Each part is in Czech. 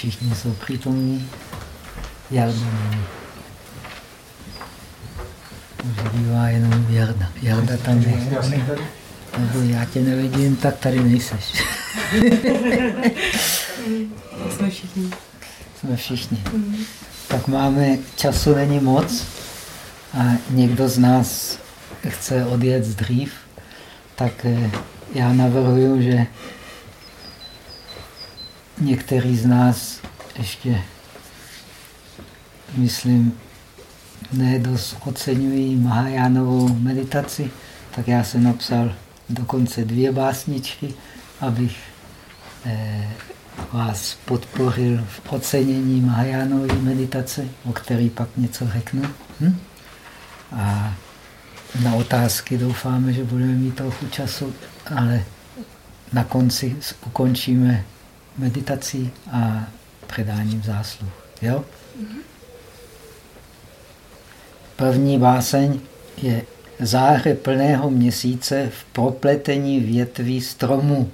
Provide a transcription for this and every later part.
Všichni jsou přítomní. Jarda není. Už bývá jenom Jarda. Jarda tam není. Nebo já tě nevidím, tak tady nejseš. Jsme všichni. Jsme všichni. Tak máme, času není moc a někdo z nás chce odjet dřív, tak eh, já navrhuju, že některý z nás ještě, myslím, ne dost oceňují Mahajánovou meditaci, tak já jsem napsal dokonce dvě básničky, abych eh, vás podpořil v ocenění Mahajánové meditace, o který pak něco řeknu. Hm? A na otázky doufáme, že budeme mít trochu času, ale na konci ukončíme meditací a předáním zásluh. Jo? První báseň je záře plného měsíce v propletení větví stromů.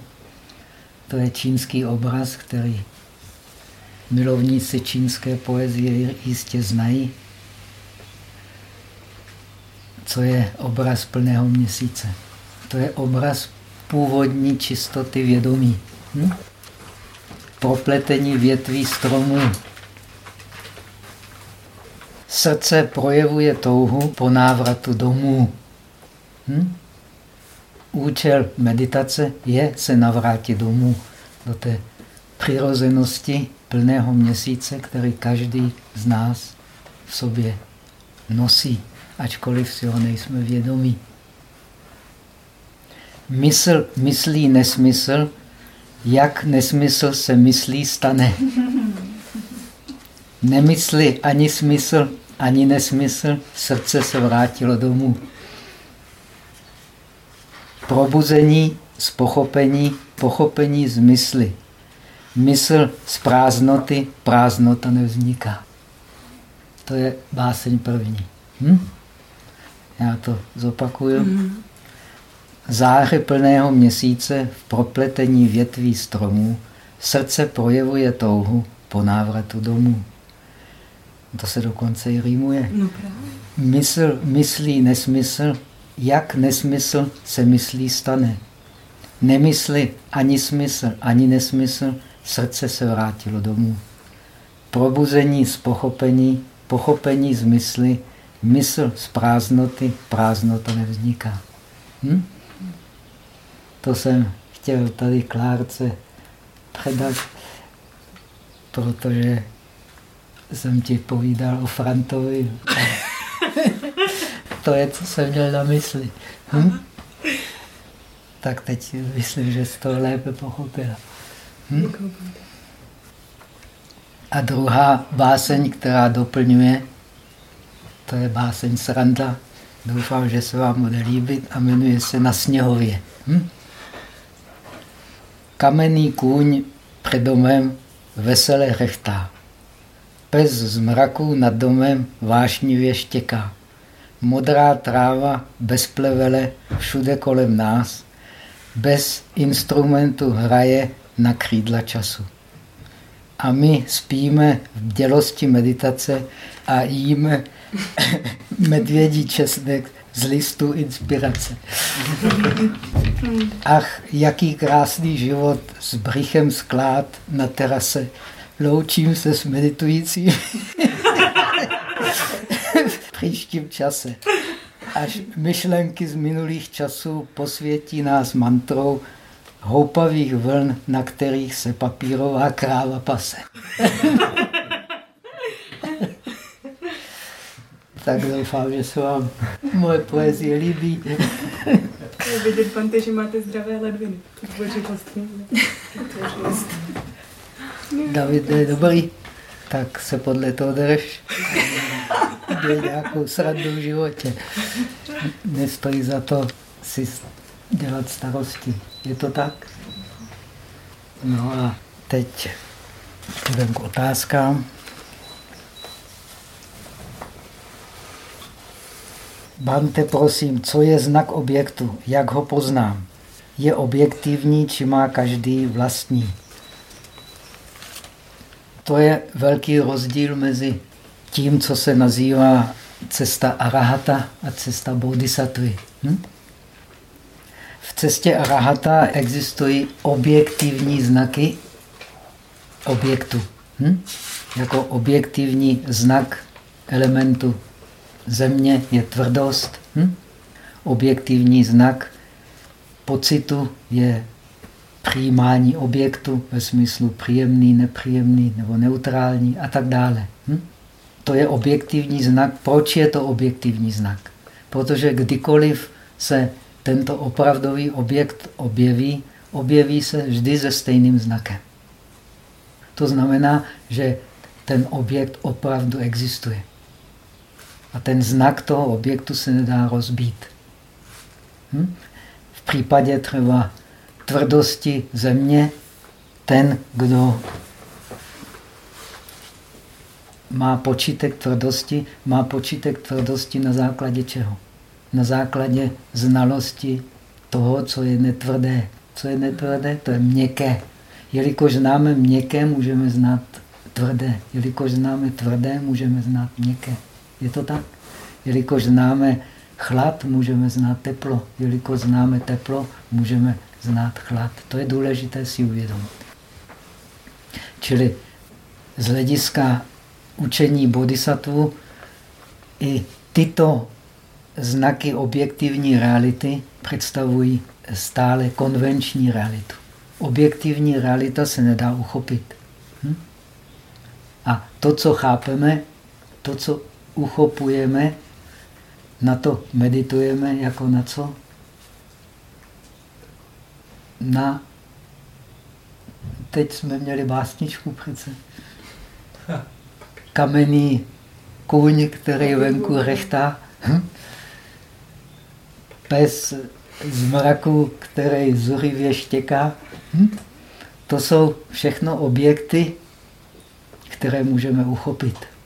To je čínský obraz, který milovníci čínské poezie jistě znají. Co je obraz plného měsíce? To je obraz původní čistoty vědomí. Hm? Propletení větví stromů. Srdce projevuje touhu po návratu domů. Hm? Účel meditace je se navrátit domů do té přirozenosti plného měsíce, který každý z nás v sobě nosí, ačkoliv si ho nejsme vědomí. Mysl myslí nesmysl, jak nesmysl se myslí stane. Nemysli ani smysl, ani nesmysl, srdce se vrátilo domů. Probuzení z pochopení, pochopení z mysli. Mysl z prázdnoty, prázdnota nevzniká. To je báseň první. Hm? Já to zopakuju. Mm. Záře plného měsíce v propletení větví stromů srdce projevuje touhu po návratu domů. To se dokonce i rýmuje. No právě. Mysl myslí nesmysl, jak nesmysl se myslí stane. Nemysli ani smysl, ani nesmysl, srdce se vrátilo domů. Probuzení z pochopení, pochopení z mysli, mysl z prázdnoty, prázdnota nevzniká. Hm? To jsem chtěl tady Klárce předat, protože jsem ti povídal o Frantovi. to je, co jsem měl na mysli. Hm? Tak teď myslím, že jsi to lépe pochopila. Hm? A druhá báseň, která doplňuje, to je báseň Sranda. Doufám, že se vám bude líbit a jmenuje se Na sněhově. Hm? Kamenný kůň před domem vesele rechtá. Pes z mraku nad domem vášnivě štěká. Modrá tráva bez plevele všude kolem nás, bez instrumentu hraje na křídla času. A my spíme v bdělosti meditace a jíme medvědí česnek z listu inspirace. Ach, jaký krásný život s brychem sklád na terase. Loučím se s meditujícím v příštím čase. Až myšlenky z minulých časů posvětí nás mantrou houpavých vln, na kterých se papírová kráva pase. Tak doufám, že se vám moje poezie líbí. Je vidět, Pante, že máte zdravé ledviny. David je dobrý, tak se podle toho jdeš. Děj nějakou srandu v životě. Nestojí za to si dělat starosti. Je to tak? No a teď půjdeme k otázkám. Bante, prosím, co je znak objektu? Jak ho poznám? Je objektivní, či má každý vlastní? to je velký rozdíl mezi tím, co se nazývá cesta arahata a cesta bodhisattvy. Hm? V cestě arahata existují objektivní znaky objektu. Hm? Jako objektivní znak elementu země je tvrdost. Hm? Objektivní znak pocitu je přijímání objektu ve smyslu příjemný, nepříjemný nebo neutrální a tak dále. Hm? To je objektivní znak. Proč je to objektivní znak? Protože kdykoliv se tento opravdový objekt objeví, objeví se vždy se stejným znakem. To znamená, že ten objekt opravdu existuje. A ten znak toho objektu se nedá rozbít. Hm? V případě třeba tvrdosti země, ten, kdo má počítek tvrdosti, má počítek tvrdosti na základě čeho? Na základě znalosti toho, co je netvrdé. Co je netvrdé? To je měkké. Jelikož známe měkké, můžeme znát tvrdé. Jelikož známe tvrdé, můžeme znát měkké. Je to tak? Jelikož známe chlad, můžeme znát teplo. Jelikož známe teplo, můžeme znát chlad. To je důležité si uvědomit. Čili z hlediska učení bodhisattvu i tyto znaky objektivní reality představují stále konvenční realitu. Objektivní realita se nedá uchopit. Hm? A to, co chápeme, to, co uchopujeme, na to meditujeme jako na co? Na... Teď jsme měli básničku přece. Kamenný kůň, který venku rechtá. Hm? Pes z mraku, který zuřivě štěká. Hm? To jsou všechno objekty, které můžeme uchopit.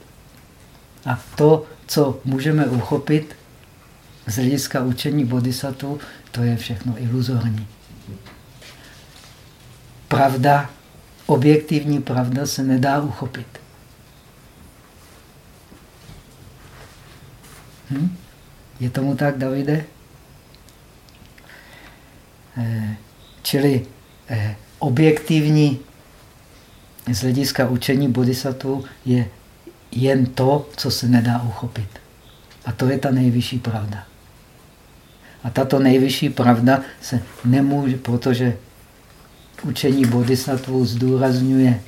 A to, co můžeme uchopit z hlediska učení bodhisattva, to je všechno iluzorní. Pravda, objektivní pravda se nedá uchopit. Hm? Je tomu tak, Davide? Eh, čili eh, objektivní z hlediska učení bodhisattva je jen to, co se nedá uchopit. A to je ta nejvyšší pravda. A tato nejvyšší pravda se nemůže, protože učení bodhisattva zdůrazňuje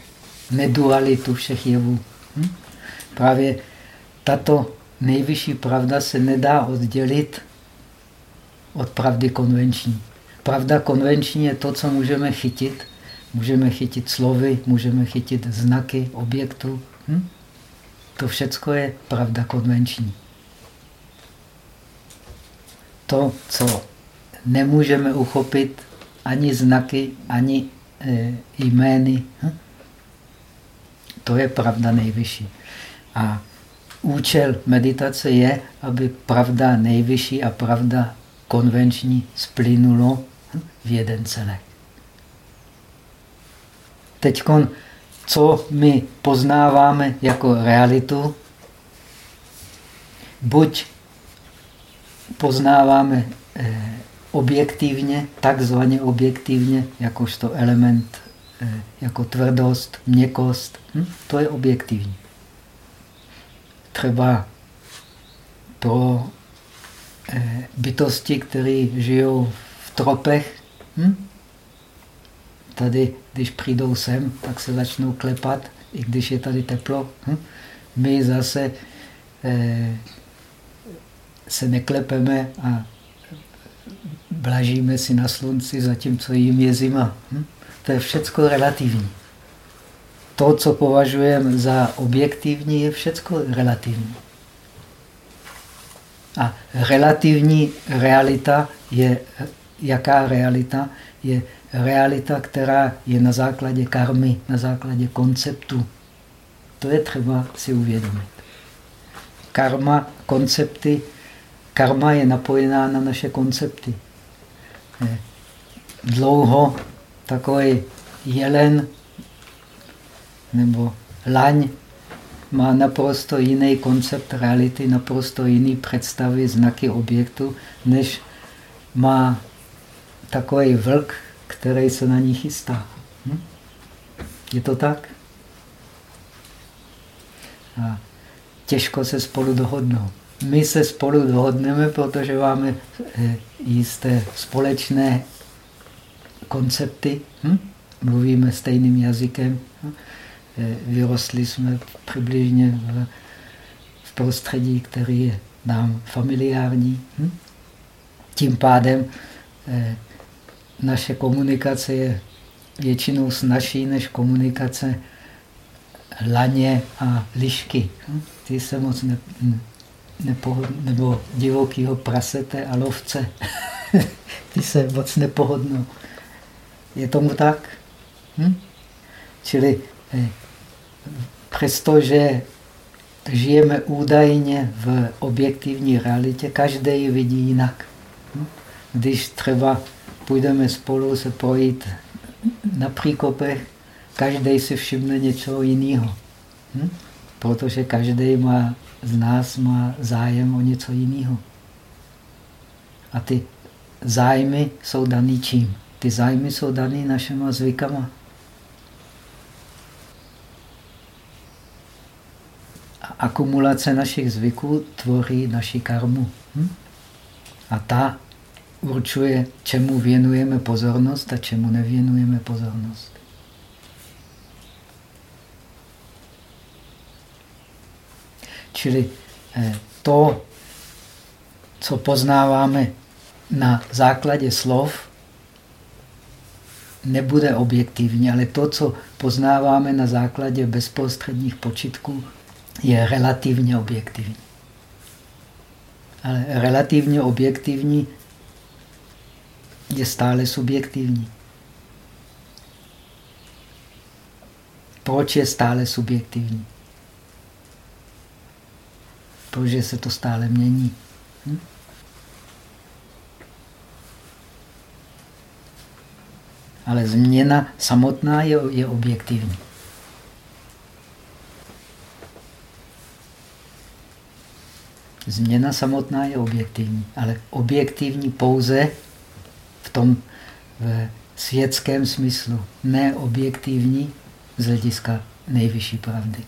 nedualitu všech jevů. Hm? Právě tato nejvyšší pravda se nedá oddělit od pravdy konvenční. Pravda konvenční je to, co můžeme chytit. Můžeme chytit slovy, můžeme chytit znaky objektu. Hm? To všecko je pravda konvenční. To, co nemůžeme uchopit ani znaky, ani e, jmény, hm? to je pravda nejvyšší. A účel meditace je, aby pravda nejvyšší a pravda konvenční splynulo v jeden celek. Teď, co my poznáváme jako realitu, buď poznáváme eh, objektivně, takzvaně objektivně, jakožto element, eh, jako tvrdost, měkost, hm? to je objektivní. Třeba pro eh, bytosti, které žijou v tropech, hm? Tady, když přijdou sem, tak se začnou klepat, i když je tady teplo. Hm? My zase eh, se neklepeme a blažíme si na slunci, zatímco jim je zima. Hm? To je všecko relativní. To, co považujeme za objektivní, je všecko relativní. A relativní realita je, jaká realita? Je realita, která je na základě karmy, na základě konceptu. To je třeba si uvědomit. Karma, koncepty, karma je napojená na naše koncepty. Dlouho takový jelen nebo laň má naprosto jiný koncept reality, naprosto jiný představy, znaky objektu, než má takový vlk, který se na ní chystá. Hm? Je to tak? A těžko se spolu dohodnou. My se spolu dohodneme, protože máme eh, jisté společné koncepty, hm? mluvíme stejným jazykem, hm? Eh, vyrostli jsme přibližně v, v prostředí, který je nám familiární. Hm? Tím pádem eh, naše komunikace je většinou snažší než komunikace laně a lišky. Hm? Ty se moc ne, nepohod, nebo divokýho prasete a lovce. Ty se moc nepohodnou. Je tomu tak? Hm? Čili eh, přestože žijeme údajně v objektivní realitě, každý ji vidí jinak. Hm? Když třeba půjdeme spolu se projít na příkopech, každý si všimne něčeho jiného. Hm? Protože každý má, z nás má zájem o něco jiného. A ty zájmy jsou daný čím? Ty zájmy jsou daný našima zvykama. A akumulace našich zvyků tvoří naši karmu. Hm? A ta určuje, čemu věnujeme pozornost a čemu nevěnujeme pozornost. Čili eh, to, co poznáváme na základě slov, nebude objektivní, ale to, co poznáváme na základě bezprostředních počitků, je relativně objektivní. Ale relativně objektivní je stále subjektivní. Proč je stále subjektivní? Protože se to stále mění. Hm? Ale změna samotná je, je objektivní. Změna samotná je objektivní, ale objektivní pouze v tom v světském smyslu, ne objektivní z hlediska nejvyšší pravdy.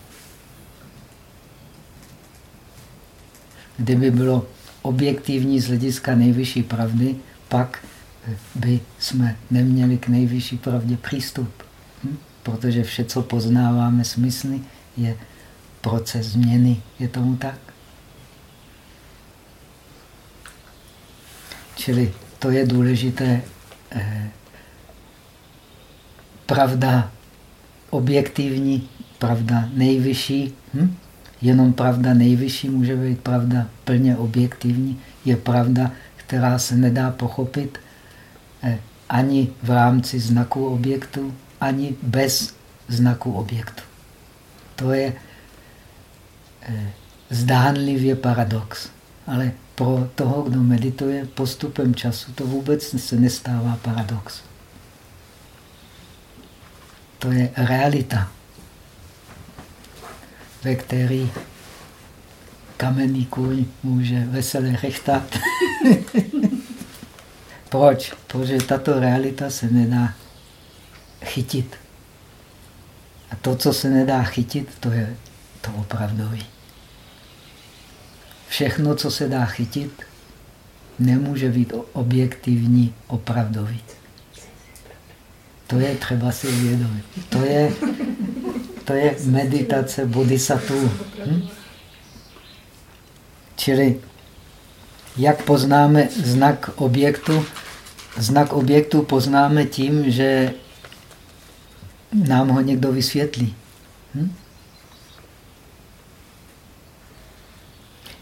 Kdyby bylo objektivní z hlediska nejvyšší pravdy, pak by jsme neměli k nejvyšší pravdě přístup. Hm? Protože vše, co poznáváme smysly, je proces změny. Je tomu tak? Čili to je důležité. Eh, pravda objektivní, pravda nejvyšší. Hm? Jenom pravda nejvyšší může být pravda plně objektivní. Je pravda, která se nedá pochopit eh, ani v rámci znaku objektu, ani bez znaku objektu. To je eh, zdánlivě paradox. Ale pro toho, kdo medituje postupem času, to vůbec se nestává paradox. To je realita, ve které kamenný kůň může veselé rechtat. Proč? Protože tato realita se nedá chytit. A to, co se nedá chytit, to je to opravdový. Všechno, co se dá chytit, nemůže být objektivní, opravdový. To je třeba si uvědomit. To je, to je meditace bodhisattva. Hm? Čili jak poznáme znak objektu? Znak objektu poznáme tím, že nám ho někdo vysvětlí. Hm?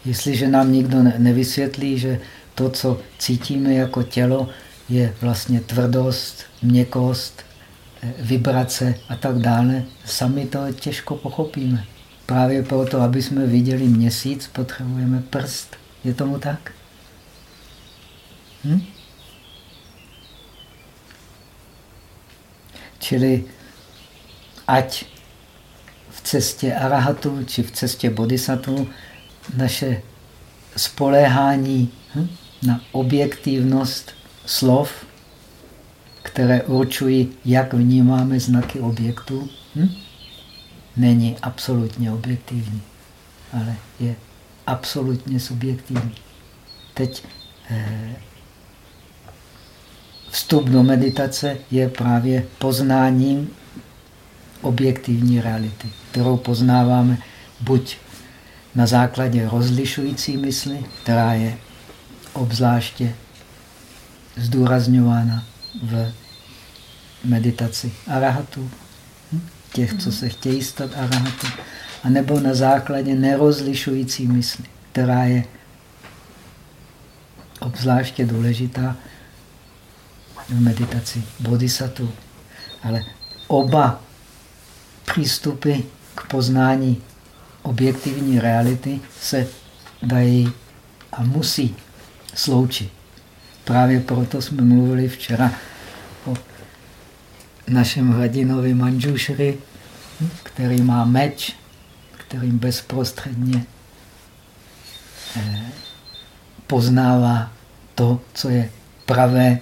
Jestliže nám nikdo nevysvětlí, že to, co cítíme jako tělo, je vlastně tvrdost, měkost, eh, vibrace a tak dále, sami to těžko pochopíme. Právě proto, aby jsme viděli měsíc, potřebujeme prst. Je tomu tak? Hm? Čili ať v cestě arahatu či v cestě bodhisattva naše spoléhání hm, na objektivnost slov, které určují, jak vnímáme znaky objektu, hm, není absolutně objektivní, ale je absolutně subjektivní. Teď eh, vstup do meditace je právě poznáním objektivní reality, kterou poznáváme buď na základě rozlišující mysli, která je obzvláště zdůrazňována v meditaci arahatu, hm? těch, co se chtějí stát arahatu, anebo na základě nerozlišující mysli, která je obzvláště důležitá v meditaci bodhisattva. Ale oba přístupy k poznání objektivní reality se dají a musí sloučit. Právě proto jsme mluvili včera o našem hladinovi Manjushri, který má meč, kterým bezprostředně eh, poznává to, co je pravé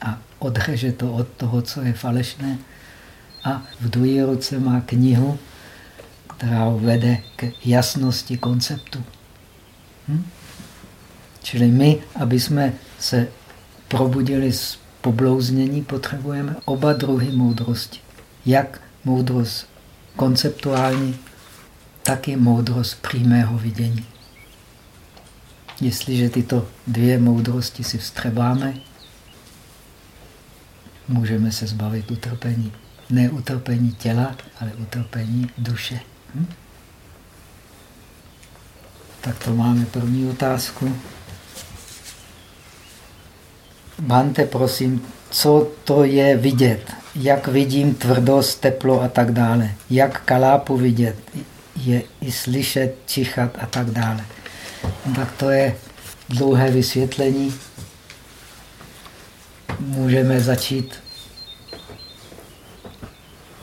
a odreže to od toho, co je falešné. A v druhé ruce má knihu, která vede k jasnosti konceptu. Hm? Čili my, aby jsme se probudili z poblouznění, potřebujeme oba druhy moudrosti. Jak moudrost konceptuální, tak i moudrost přímého vidění. Jestliže tyto dvě moudrosti si vstřebáme, můžeme se zbavit utrpení. Ne utrpení těla, ale utrpení duše. Hm? Tak to máme první otázku. Bante, prosím, co to je vidět? Jak vidím tvrdost, teplo a tak dále? Jak kalápu vidět? Je i slyšet, čichat a tak dále. Tak to je dlouhé vysvětlení. Můžeme začít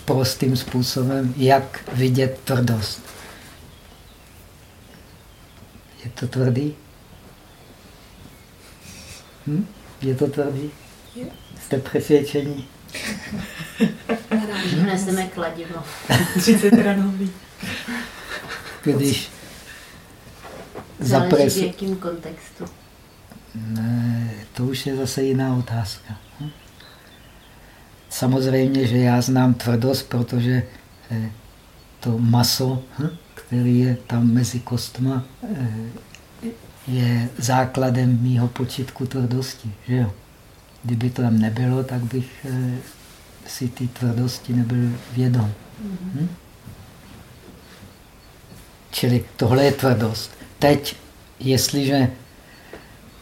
prostým způsobem, jak vidět tvrdost. Je to tvrdý? Hm? Je to tvrdý? Jste přesvědčení? Neseme kladivo. 30 ranový. Když Záleží v jakém kontextu. Ne, to už je zase jiná otázka. Hm? Samozřejmě, že já znám tvrdost, protože eh, to maso, hm, který je tam mezi kostma, eh, je základem mýho počitku tvrdosti. Že jo? Kdyby to tam nebylo, tak bych eh, si ty tvrdosti nebyl vědom. Hm? Čili tohle je tvrdost. Teď, jestliže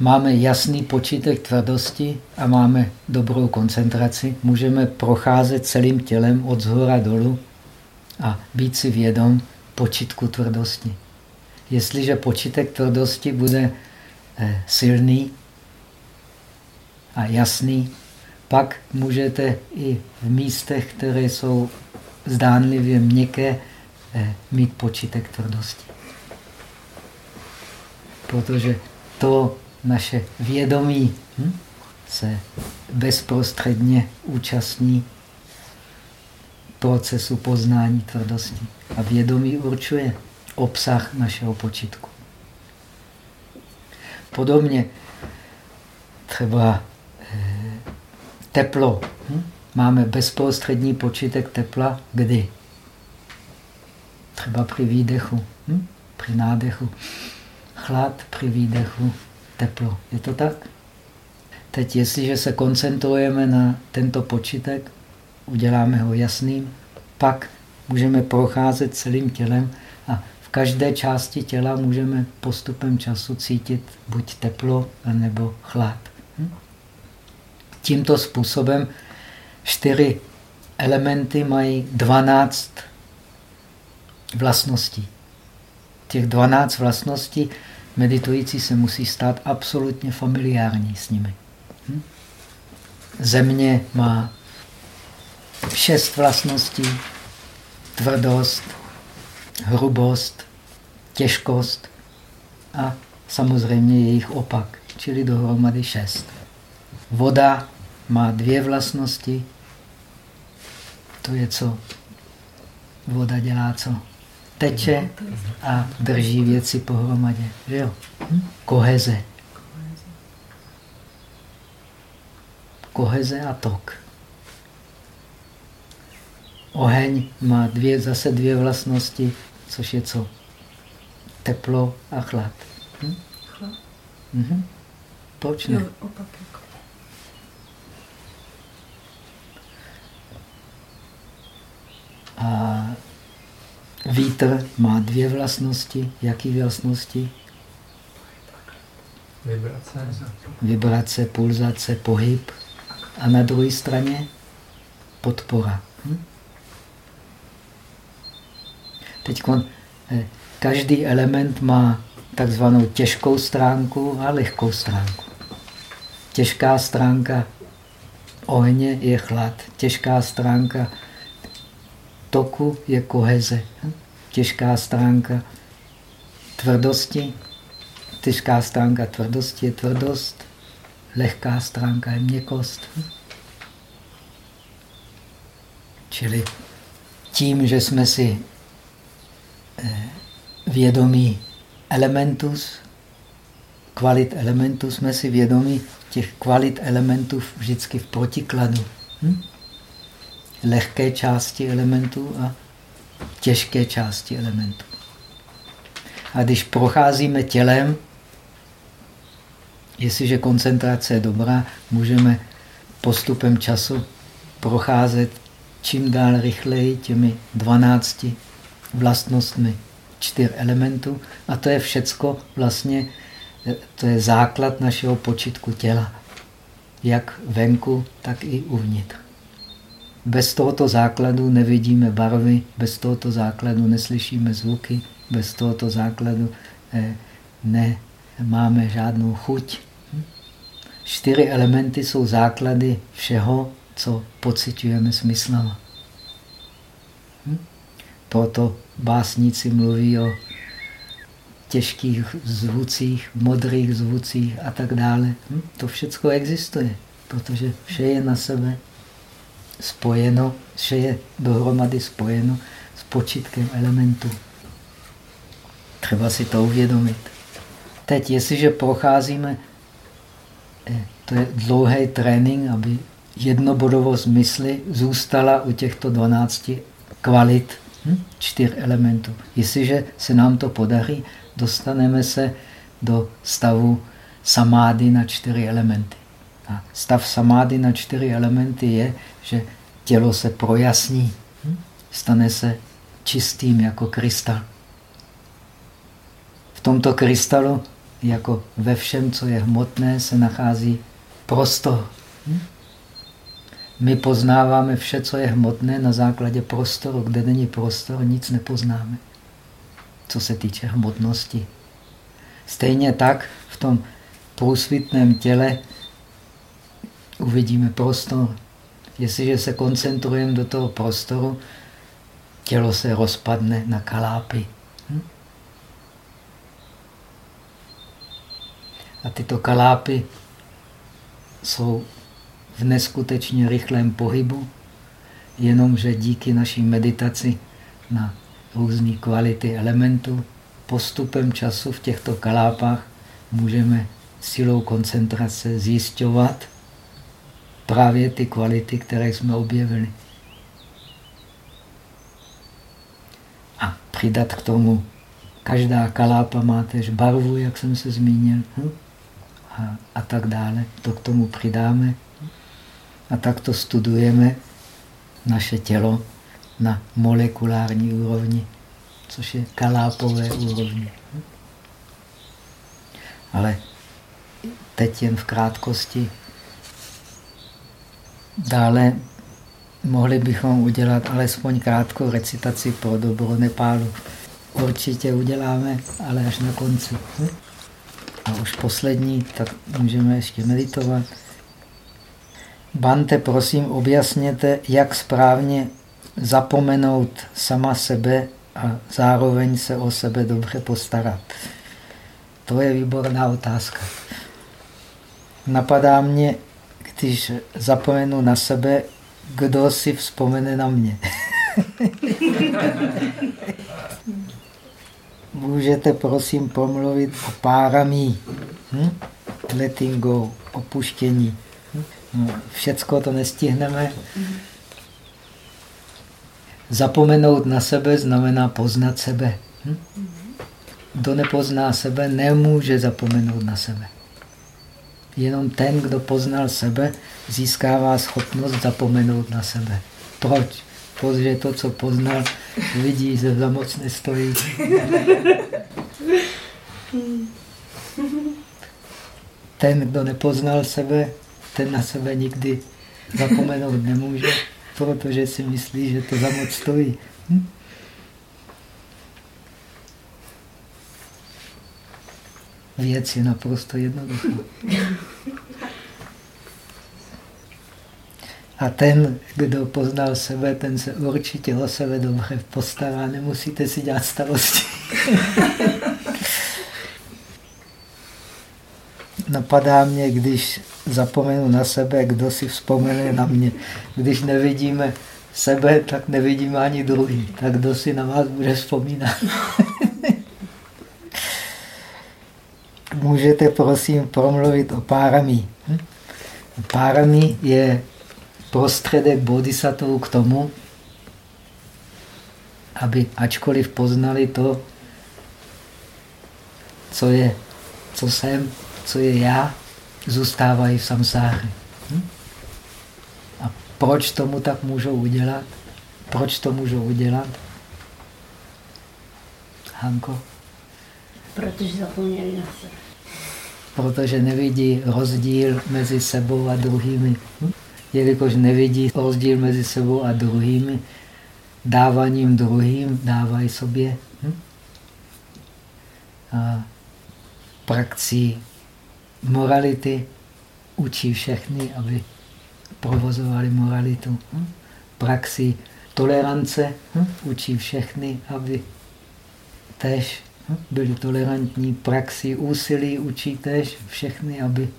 máme jasný počítek tvrdosti a máme dobrou koncentraci, můžeme procházet celým tělem od zhora dolů a být si vědom počítku tvrdosti. Jestliže počítek tvrdosti bude eh, silný a jasný, pak můžete i v místech, které jsou zdánlivě měkké, eh, mít počítek tvrdosti. Protože to naše vědomí hm, se bezprostředně účastní procesu poznání tvrdosti. A vědomí určuje obsah našeho počitku. Podobně třeba eh, teplo. Hm? Máme bezprostřední počítek tepla kdy? Třeba při výdechu, hm? při nádechu. Chlad při výdechu, teplo. Je to tak? Teď, jestliže se koncentrujeme na tento počítek, uděláme ho jasným, pak můžeme procházet celým tělem a v každé části těla můžeme postupem času cítit buď teplo, nebo chlad. Hm? Tímto způsobem čtyři elementy mají 12 vlastností. Těch 12 vlastností meditující se musí stát absolutně familiární s nimi. Hm? Země má šest vlastností, tvrdost, hrubost, těžkost a samozřejmě jejich opak, čili dohromady šest. Voda má dvě vlastnosti. To je co? Voda dělá co? Teče a drží věci pohromadě. Že jo? Hm? Koheze. Koheze a tok. Oheň má dvě, zase dvě vlastnosti, což je co? Teplo a chlad. Hm? Chlad? Mhm. Proč ne? Jo, opak jako. A vítr má dvě vlastnosti. Jaký vlastnosti? Vibrace. Vibrace, pulzace, pohyb. A na druhé straně podpora. Hm? Teď každý element má takzvanou těžkou stránku a lehkou stránku. Těžká stránka ohně je chlad. Těžká stránka toku je koheze. Těžká stránka tvrdosti, těžká stránka tvrdosti je tvrdost, lehká stránka je měkost. Čili tím, že jsme si eh, vědomí elementus, kvalit elementů, jsme si vědomí těch kvalit elementů vždycky v protikladu. Hm? Lehké části elementů a těžké části elementů. A když procházíme tělem, jestliže koncentrace je dobrá, můžeme postupem času procházet čím dál rychleji těmi 12 vlastnostmi čtyř elementů. A to je všecko vlastně, to je základ našeho počitku těla. Jak venku, tak i uvnitř. Bez tohoto základu nevidíme barvy, bez tohoto základu neslyšíme zvuky, bez tohoto základu eh, nemáme žádnou chuť. Čtyři elementy jsou základy všeho, co pocitujeme smyslama. Hm? Proto básníci mluví o těžkých zvucích, modrých zvucích a tak dále. Hm? To všechno existuje, protože vše je na sebe spojeno, vše je dohromady spojeno s počitkem elementů. Třeba si to uvědomit. Teď, jestliže procházíme, eh, to je dlouhý trénink, aby jednobodovost mysli zůstala u těchto 12 kvalit, hm? čtyř elementů. Jestliže se nám to podaří, dostaneme se do stavu samády na čtyři elementy. A stav samády na čtyři elementy je, že tělo se projasní, hm? stane se čistým jako krystal. V tomto krystalu, jako ve všem, co je hmotné, se nachází prostor. Hm? My poznáváme vše, co je hmotné, na základě prostoru. Kde není prostor, nic nepoznáme, co se týče hmotnosti. Stejně tak v tom průsvitném těle uvidíme prostor. Jestliže se koncentrujeme do toho prostoru, tělo se rozpadne na kalápy. Hm? A tyto kalápy jsou v neskutečně rychlém pohybu, jenomže díky naší meditaci na různé kvality elementů postupem času v těchto kalápách můžeme silou koncentrace zjišťovat, právě ty kvality, které jsme objevili. A přidat k tomu, každá kalápa má tež barvu, jak jsem se zmínil, hm? a, a tak dále. To k tomu přidáme a tak to studujeme naše tělo na molekulární úrovni, což je kalápové úrovni. Ale teď jen v krátkosti Dále mohli bychom udělat alespoň krátkou recitaci pro dobro Nepálu. Určitě uděláme, ale až na konci. A už poslední, tak můžeme ještě meditovat. Bante, prosím, objasněte, jak správně zapomenout sama sebe a zároveň se o sebe dobře postarat? To je výborná otázka. Napadá mě, když zapomenu na sebe, kdo si vzpomene na mě. Můžete prosím pomluvit o páramí, hm? letting go, opuštění. Hm? No, všecko to nestihneme. Zapomenout na sebe znamená poznat sebe. Hm? Kdo nepozná sebe, nemůže zapomenout na sebe. Jenom ten, kdo poznal sebe, získává schopnost zapomenout na sebe. Proč? Protože to, co poznal, vidí, že za moc nestojí. Ten, kdo nepoznal sebe, ten na sebe nikdy zapomenout nemůže, protože si myslí, že to za moc stojí. Hm? Věc je naprosto jednoduchá. A ten, kdo poznal sebe, ten se určitě o sebe dobře postará. Nemusíte si dělat starosti. Napadá mě, když zapomenu na sebe, kdo si vzpomene na mě. Když nevidíme sebe, tak nevidíme ani druhý. Tak kdo si na vás bude vzpomínat? Můžete prosím promluvit o párami. Hm? Párami je prostředek bodhisattvů k tomu, aby ačkoliv poznali to, co je, co jsem, co je já, zůstávají v samsáře. Hm? A proč tomu tak můžou udělat? Proč to můžou udělat? Hanko? Protože zapomněli na sebe. Protože nevidí rozdíl mezi sebou a druhými. Jelikož nevidí rozdíl mezi sebou a druhými, dáváním druhým dávají sobě. A praxí morality učí všechny, aby provozovali moralitu. Praxi tolerance učí všechny, aby tež? Byli tolerantní. Praxi úsilí učí tež všechny, aby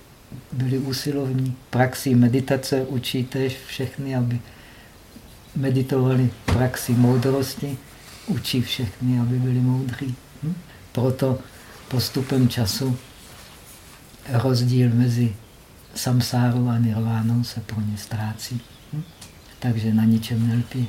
byli usilovní. Praxi meditace učí tež všechny, aby meditovali praxi moudrosti, učí všechny, aby byli moudří. Hm? Proto postupem času rozdíl mezi samsárou a nirvánou se pro ně ztrácí. Hm? Takže na ničem nelpí.